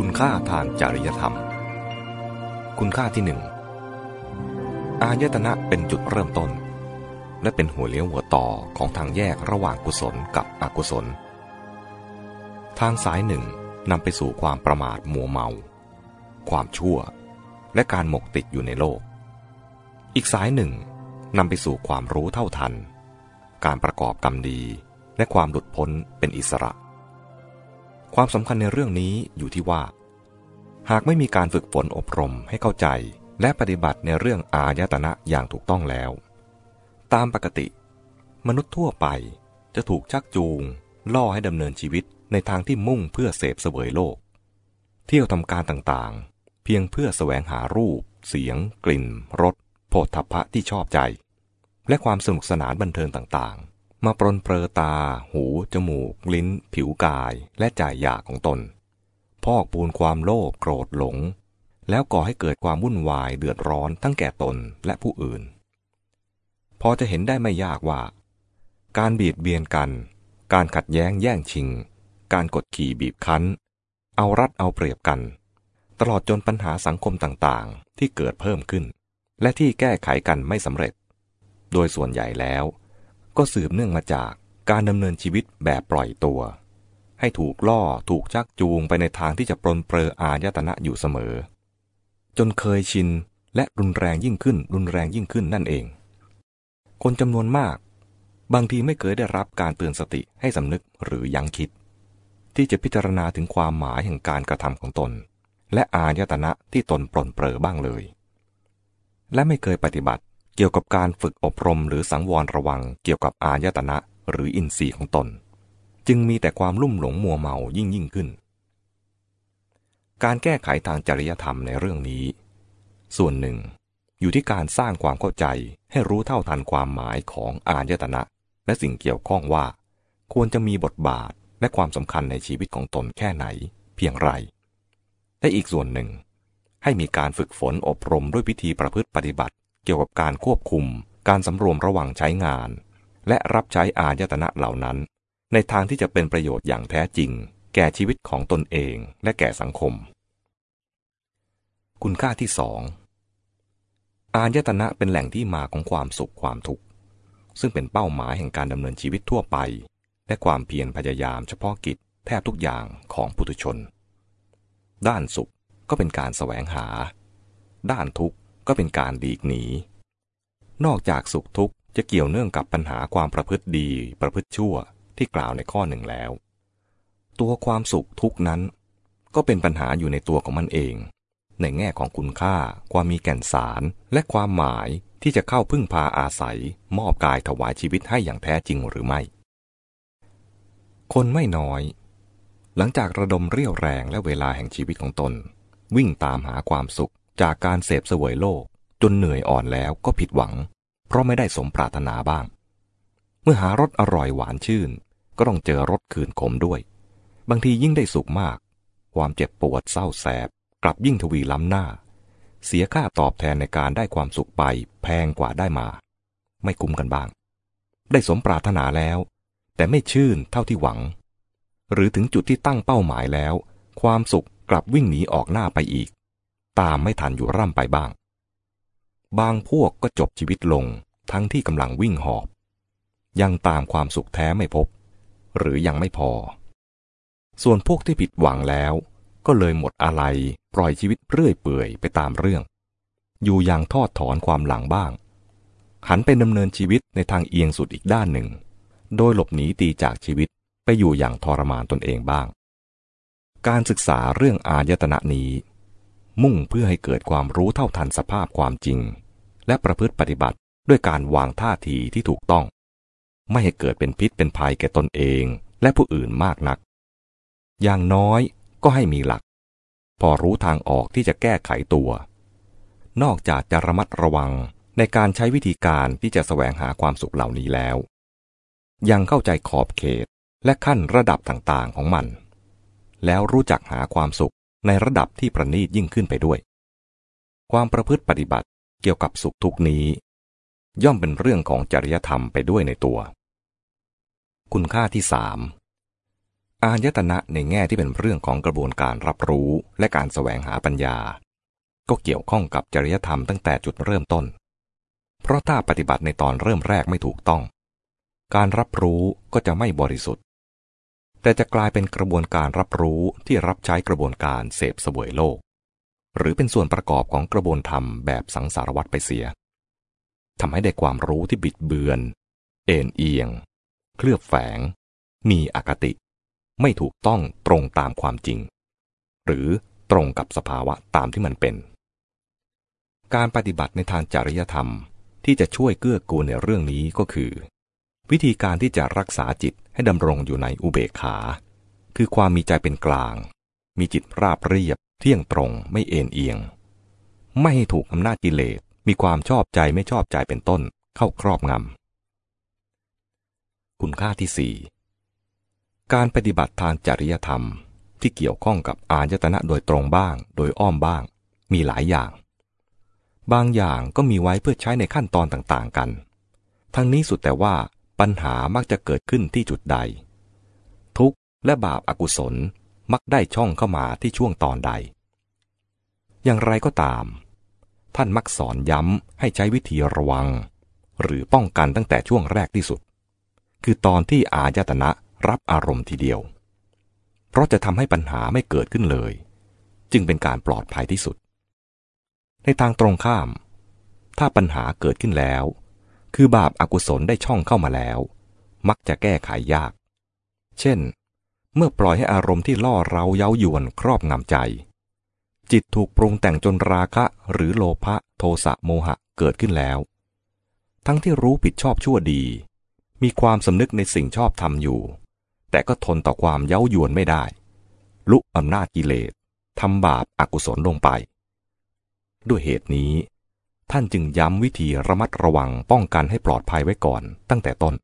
คุณค่าทางจริยธรรม คุณค่าที่หนึ่งอายตนะเป็นจุดเริ่มต้น และเป็นหัวเลี้ยวหัวต่อของทางแยกระหว่างกุศลกับอกุศล ทางสายหนึ่งนำไปสู่ความประมาทมัวเมา ความชั่ว และการหมกติดอยู่ในโลก อีกสายหนึ่งนำไปสู่ความรู้เท่าทัน การประกอบกรรมดีและความหลุดพ้นเป็นอิสระ ความสำคัญในเรื่องนี้อยู่ที่ว่า หากไม่มีการฝึกฝนอบรมให้เข้าใจ และปฏิบัติในเรื่องอายตนะอย่างถูกต้องแล้ว ตามปกติ มนุษย์ทั่วไปจะถูกชักจูง ล่อให้ดำเนินชีวิตในทางที่มุ่งเพื่อเสพเสวยโลก เที่ยวทำการต่างๆ เพียงเพื่อแสวงหารูป เสียง กลิ่นรสโผฏฐัพพะที่ชอบใจ และความสนุกสนานบันเทิงต่างๆ มาปรนเปรอตา หู จมูก ลิ้น ผิวกายและจ่ายอยากของตน พอกปูนความโลภโกรธหลง แล้วก่อให้เกิดความวุ่นวายเดือดร้อนทั้งแก่ตนและผู้อื่น พอจะเห็นได้ไม่ยากว่า การบีดเบียนกัน การขัดแย้งแย่งชิง การกดขี่บีบคั้น เอารัดเอาเปรียบกัน ตลอดจนปัญหาสังคมต่างๆ ที่เกิดเพิ่มขึ้น และที่แก้ไขกันไม่สำเร็จ โดยส่วนใหญ่แล้ว ก็สืบเนื่องมาจากการดำเนินชีวิตแบบปล่อยตัว ให้ถูกล่อถูกชักจูงไปในทางที่จะปรนเปรออายตนะอยู่เสมอ จนเคยชินและรุนแรงยิ่งขึ้น รุนแรงยิ่งขึ้นนั่นเอง คนจำนวนมาก บางทีไม่เคยได้รับการเตือนสติให้สำนึกหรือยั้งคิด ที่จะพิจารณาถึงความหมายแห่งการกระทำของตน และอายตนะที่ตนปรนเปรอบ้างเลย และไม่เคยปฏิบัติ เกี่ยวกับการฝึกอบรมหรือสังวรระวังเกี่ยวกับอายตนะหรืออินทรีย์ของตน จึงมีแต่ความลุ่มหลงมัวเมายิ่งยิ่งขึ้น การแก้ไขทางจริยธรรมในเรื่องนี้ ส่วนหนึ่ง อยู่ที่การสร้างความเข้าใจให้รู้เท่าทันความหมายของอายตนะ และสิ่งเกี่ยวข้องว่า ควรจะมีบทบาทและความสำคัญในชีวิตของตนแค่ไหน เพียงไร และอีกส่วนหนึ่ง ให้มีการฝึกฝนอบรมด้วยพิธีประพฤติปฏิบัติ เกี่ยวกับการควบคุม การสำรวมระหว่างใช้งาน และรับใช้อายตนะเหล่านั้น ในทางที่จะเป็นประโยชน์อย่างแท้จริง แก่ชีวิตของตนเองและแก่สังคม คุณค่าที่สองอายตนะเป็นแหล่งที่มาของความสุขความทุกข์ซึ่งเป็นเป้าหมายแห่งการดำเนินชีวิตทั่วไป และความเพียรพยายามเฉพาะกิจแทบทุกอย่างของปุถุชน ด้านสุขก็เป็นการแสวงหา ด้านทุกข์ ก็เป็นการดีกหนี นอกจากสุขทุกข์จะเกี่ยวเนื่องกับปัญหาความประพฤติดีประพฤติชั่วที่กล่าวในข้อหนึ่งแล้ว ตัวความสุขทุกข์นั้น ก็เป็นปัญหาอยู่ในตัวของมันเอง ในแง่ของคุณค่า ความมีแก่นสาร และความหมายที่จะเข้าพึ่งพาอาศัย มอบกายถวายชีวิตให้อย่างแท้จริงหรือไม่ คนไม่น้อย หลังจากระดมเรี่ยวแรงและเวลาแห่งชีวิตของตน วิ่งตามหาความสุข จากการเสพเสวยโลก จนเหนื่อยอ่อนแล้วก็ผิดหวัง เพราะไม่ได้สมปรารถนาบ้าง เมื่อหารสอร่อยหวานชื่น ก็ต้องเจอรสคืนขมด้วย บางทียิ่งได้สุขมาก ความเจ็บปวดเศร้าแสบ กลับยิ่งทวีล้ำหน้า เสียค่าตอบแทนในการได้ความสุขไปแพงกว่าได้มา ไม่คุ้มกันบ้าง ได้สมปรารถนาแล้ว แต่ไม่ชื่นเท่าที่หวัง หรือถึงจุดที่ตั้งเป้าหมายแล้ว ความสุขกลับวิ่งหนีออกหน้าไปอีก ตามไม่ทันอยู่ร่ำไปบ้าง บางพวกก็จบชีวิตลงทั้งที่กำลังวิ่งหอบ ยังตามความสุขแท้ไม่พบ หรือยังไม่พอ ส่วนพวกที่ผิดหวังแล้ว ก็เลยหมดอะไรปล่อยชีวิตเรื่อยเปื่อยไปตามเรื่อง อยู่อย่างทอดถอนความหลังบ้าง หันไปดำเนินชีวิตในทางเอียงสุดอีกด้านหนึ่ง โดยหลบหนีตีจากชีวิตไปอยู่อย่างทรมานตนเองบ้าง การศึกษาเรื่องอายตนะนี้ มุ่งเพื่อให้เกิดความรู้เท่าทันสภาพความจริง และประพฤติปฏิบัติด้วยการวางท่าทีที่ถูกต้อง ไม่ให้เกิดเป็นพิษเป็นภัยแก่ตนเองและผู้อื่นมากนัก อย่างน้อยก็ให้มีหลัก พอรู้ทางออกที่จะแก้ไขตัว นอกจากจะระมัดระวังในการใช้วิธีการที่จะแสวงหาความสุขเหล่านี้แล้ว ยังเข้าใจขอบเขตและขั้นระดับต่างๆของมัน แล้วรู้จักหาความสุข ในระดับที่ประณีตยิ่งขึ้นไปด้วย ความประพฤติปฏิบัติเกี่ยวกับสุขทุกนี้ ย่อมเป็นเรื่องของจริยธรรมไปด้วยในตัว คุณค่าที่สามอายตนะในแง่ที่เป็นเรื่องของกระบวนการรับรู้และการแสวงหาปัญญา ก็เกี่ยวข้องกับจริยธรรมตั้งแต่จุดเริ่มต้น เพราะถ้าปฏิบัติในตอนเริ่มแรกไม่ถูกต้อง การรับรู้ก็จะไม่บริสุทธิ์ แต่จะกลายเป็นกระบวนการรับรู้ที่รับใช้กระบวนการเสพเสวยโลก หรือเป็นส่วนประกอบของกระบวนธรรมแบบสังสารวัตรไปเสียทำให้ได้ความรู้ที่บิดเบือน เอ็นเอียง เคลือบแฝง มีอคติ ไม่ถูกต้องตรงตามความจริง หรือตรงกับสภาวะตามที่มันเป็น การปฏิบัติในทางจริยธรรมที่จะช่วยเกื้อกูลในเรื่องนี้ก็คือ วิธีการที่จะรักษาจิต ให้ดำรงอยู่ในอุเบกขา คือความมีใจเป็นกลาง มีจิตราบเรียบ เที่ยงตรงไม่เอ็นเอียง ไม่ให้ถูกอำนาจกิเลส มีความชอบใจไม่ชอบใจเป็นต้นเข้าครอบงำ คุณค่าที่สี่การปฏิบัติทางจริยธรรมที่เกี่ยวข้องกับอายตนะโดยตรงบ้าง โดยอ้อมบ้าง มีหลายอย่าง บางอย่างก็มีไว้เพื่อใช้ในขั้นตอนต่างๆกัน ทั้งนี้สุดแต่ว่า ปัญหามักจะเกิดขึ้นที่จุดใด ทุกข์และบาปอากุศลมักได้ช่องเข้ามาที่ช่วงตอนใด อย่างไรก็ตาม ท่านมักสอนย้ำให้ใช้วิธีระวัง หรือป้องกันตั้งแต่ช่วงแรกที่สุด คือตอนที่อายตนะรับอารมณ์ทีเดียว เพราะจะทำให้ปัญหาไม่เกิดขึ้นเลย จึงเป็นการปลอดภัยที่สุด ในทางตรงข้าม ถ้าปัญหาเกิดขึ้นแล้ว คือบาปอากุศลได้ช่องเข้ามาแล้ว มักจะแก้ไขายาก เช่น เมื่อปล่อยให้อารมณ์ที่ล่อเราเย้ายวนครอบงำใจ จิตถูกปรุงแต่งจนราคะหรือโลภะโทสะโมหะเกิดขึ้นแล้ว ทั้งที่รู้ผิดชอบชั่วดี มีความสำนึกในสิ่งชอบทำอยู่ แต่ก็ทนต่อความเย้ายวนไม่ได้ ลุกอำนาจกิเลสทำบาปอากุศลลงไป ด้วยเหตุนี้ ท่านจึงย้ำวิธีระมัดระวังป้องกันให้ปลอดภัยไว้ก่อนตั้งแต่ต้น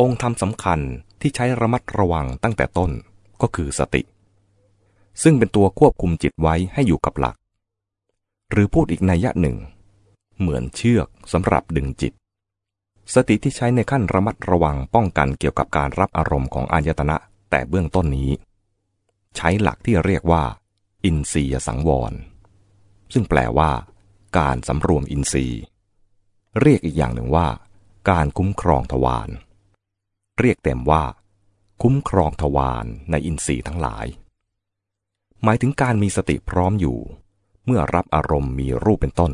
องค์ธรรมสำคัญที่ใช้ระมัดระวังตั้งแต่ต้นก็คือสติ ซึ่งเป็นตัวควบคุมจิตไว้ให้อยู่กับหลัก หรือพูดอีกนัยยะหนึ่ง เหมือนเชือกสำหรับดึงจิต สติที่ใช้ในขั้นระมัดระวังป้องกันเกี่ยวกับการรับอารมณ์ของอายตนะแต่เบื้องต้นนี้ ใช้หลักที่เรียกว่า อินทรียสังวร ซึ่งแปลว่า การสำรวมอินทรีย์ เรียกอีกอย่างหนึ่งว่า การคุ้มครองทวาร เรียกเต็มว่า คุ้มครองทวารในอินทรีย์ทั้งหลาย หมายถึงการมีสติพร้อมอยู่ เมื่อรับอารมณ์มีรูปเป็นต้น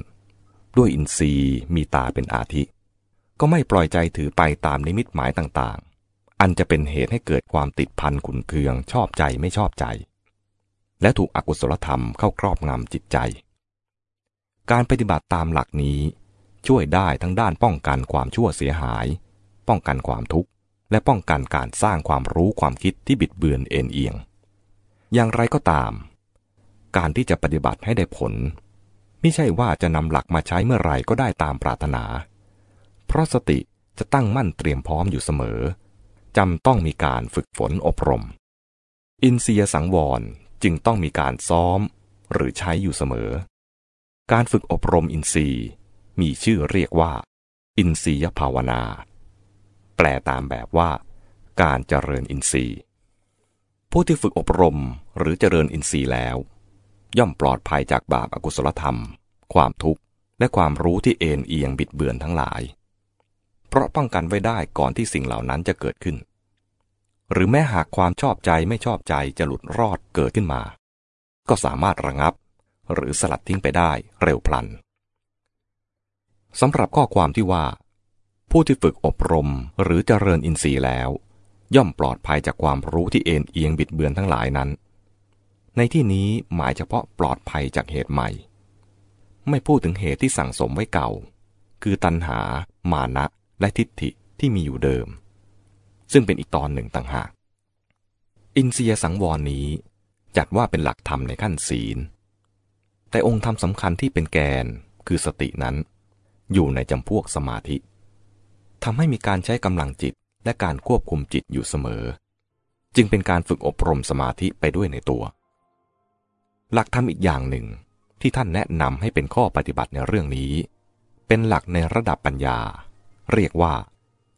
ด้วยอินทรีย์มีตาเป็นอาทิ ก็ไม่ปล่อยใจถือไปตามนิมิตหมายต่างๆ อันจะเป็นเหตุให้เกิดความติดพันขุนเคืองชอบใจไม่ชอบใจ และถูกอกุศลธรรมเข้าครอบงำจิตใจ การปฏิบัติตามหลักนี้ช่วยได้ทั้งด้านป้องกันความชั่วเสียหาย ป้องกันความทุกข์ และป้องกันการสร้างความรู้ความคิดที่บิดเบือนเอ็นเอียง อย่างไรก็ตาม การที่จะปฏิบัติให้ได้ผล ไม่ใช่ว่าจะนำหลักมาใช้เมื่อไหร่ก็ได้ตามปรารถนา เพราะสติจะตั้งมั่นเตรียมพร้อมอยู่เสมอจำต้องมีการฝึกฝนอบรม อินเสียสังวรจึงต้องมีการซ้อมหรือใช้อยู่เสมอ การฝึกอบรมอินทรีย์ มีชื่อเรียกว่า อินทรียภาวนา แปลตามแบบว่า การเจริญอินทรีย์ ผู้ที่ฝึกอบรมหรือเจริญอินทรีย์แล้ว ย่อมปลอดภัยจากบาปอากุศลธรรม ความทุกข์และความรู้ที่เอ็นเอียงบิดเบือนทั้งหลาย เพราะป้องกันไว้ได้ก่อนที่สิ่งเหล่านั้นจะเกิดขึ้น หรือแม้หากความชอบใจไม่ชอบใจจะหลุดรอดเกิดขึ้นมา ก็สามารถระงับ หรือสลัดทิ้งไปได้เร็วพลันสำหรับข้อความที่ว่า ผู้ที่ฝึกอบรมหรือเจริญอินทรีย์แล้ว ย่อมปลอดภัยจากความรู้ที่เอ็นเอียงบิดเบือนทั้งหลายนั้น ในที่นี้หมายเฉพาะปลอดภัยจากเหตุใหม่ ไม่พูดถึงเหตุที่สั่งสมไว้เก่า คือตัณหา มานะ และทิฏฐิที่มีอยู่เดิม ซึ่งเป็นอีกตอนหนึ่งต่างหากอินเสียสังวรนี้จัดว่าเป็นหลักธรรมในขั้นศีล แต่องค์ธรรมสำคัญที่เป็นแกนคือสตินั้น อยู่ในจำพวกสมาธิทำให้มีการใช้กำลังจิตและการควบคุมจิตอยู่เสมอ จึงเป็นการฝึกอบรมสมาธิไปด้วยในตัว หลักธรรมอีกอย่างหนึ่งที่ท่านแนะนำให้เป็นข้อปฏิบัติในเรื่องนี้ เป็นหลักในระดับปัญญา เรียกว่า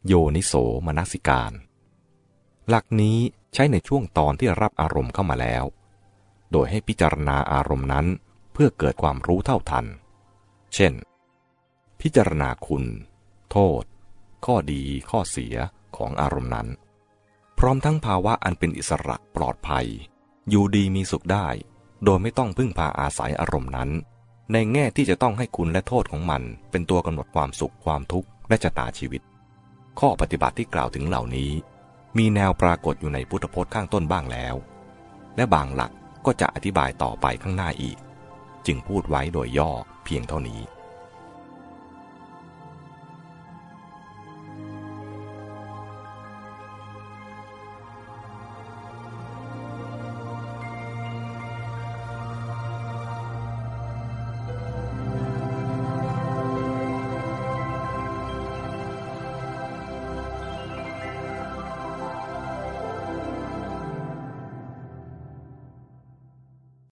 โยนิโสมนสิการ หลักนี้ใช้ในช่วงตอนที่รับอารมณ์เข้ามาแล้ว โดยให้พิจารณาอารมณ์นั้น เพื่อเกิดความรู้เท่าทัน เช่น พิจารณาคุณ โทษ ข้อดีข้อเสียของอารมณ์นั้น พร้อมทั้งภาวะอันเป็นอิสระปลอดภัย อยู่ดีมีสุขได้ โดยไม่ต้องพึ่งพาอาศัยอารมณ์นั้น ในแง่ที่จะต้องให้คุณและโทษของมัน เป็นตัวกำหนดความสุขความทุกข์และชะตาชีวิต ข้อปฏิบัติที่กล่าวถึงเหล่านี้ มีแนวปรากฏอยู่ในพุทธพจน์ข้างต้นบ้างแล้ว และบางหลักก็จะอธิบายต่อไปข้างหน้าอีก จึงพูดไว้โดยย่อเพียงเท่านี้